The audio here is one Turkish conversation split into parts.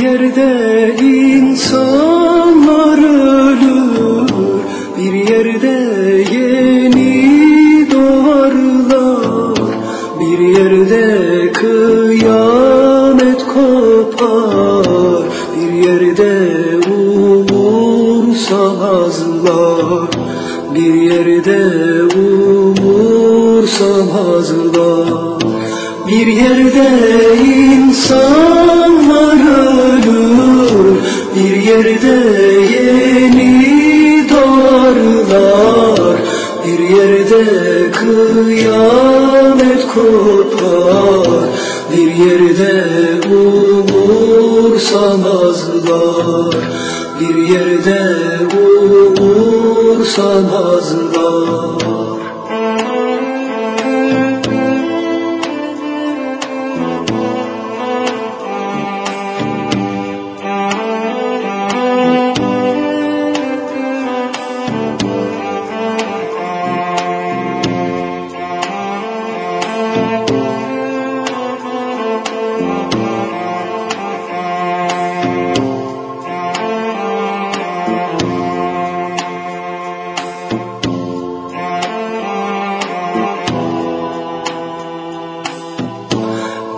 Bir yerde insanlar ölür. Bir yerde yeni doğarlar. Bir yerde kıyamet kopar. Bir yerde umursamazlar. Bir yerde umursamazlar Bir yerde insanlar ölür Bir yerde yeni doğarlar Bir yerde kıyamet kopar Bir yerde umursamazlar Bir yerde umursamazlar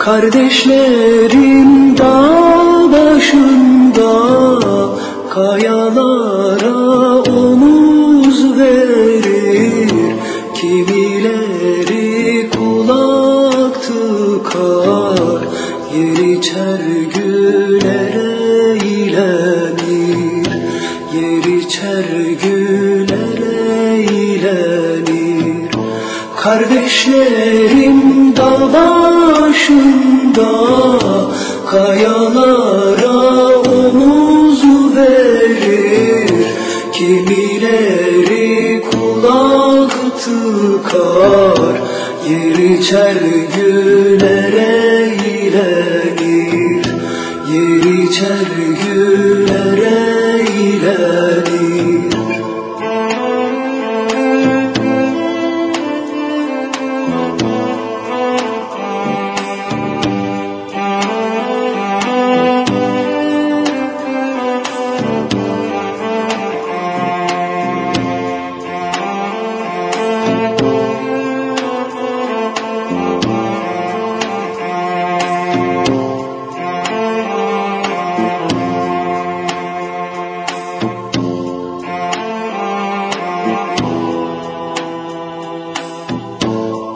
Kardeşlerim dağ başında Kayalara omuz verir Kimileri kulak tıkar Yer içer gülere eğlenir Kardeşlerim dağ başında Kayalara omuz verir. Kimileri kulak tıkar Yer içer gülere eğlenir Yer içer gülere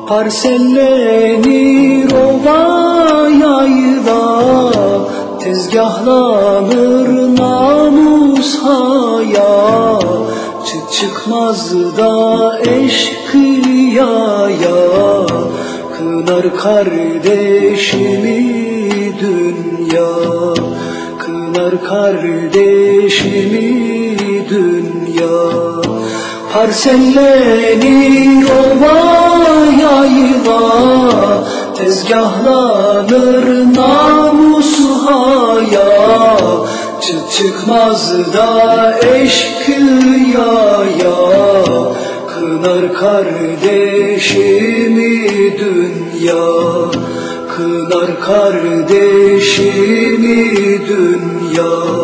Parsellenir ova yayla Tezgahlanır namus haya. Çık çıkmaz da eşkıyaya Kınar kardeşimi dünya. Kınar kardeşimi dünya Parsellenir ova yayla Tezgahlanır namusu haya. Çık çıkmaz da eşkıyaya Kınar kardeşimi dünya. Kınar kardeşimi dünya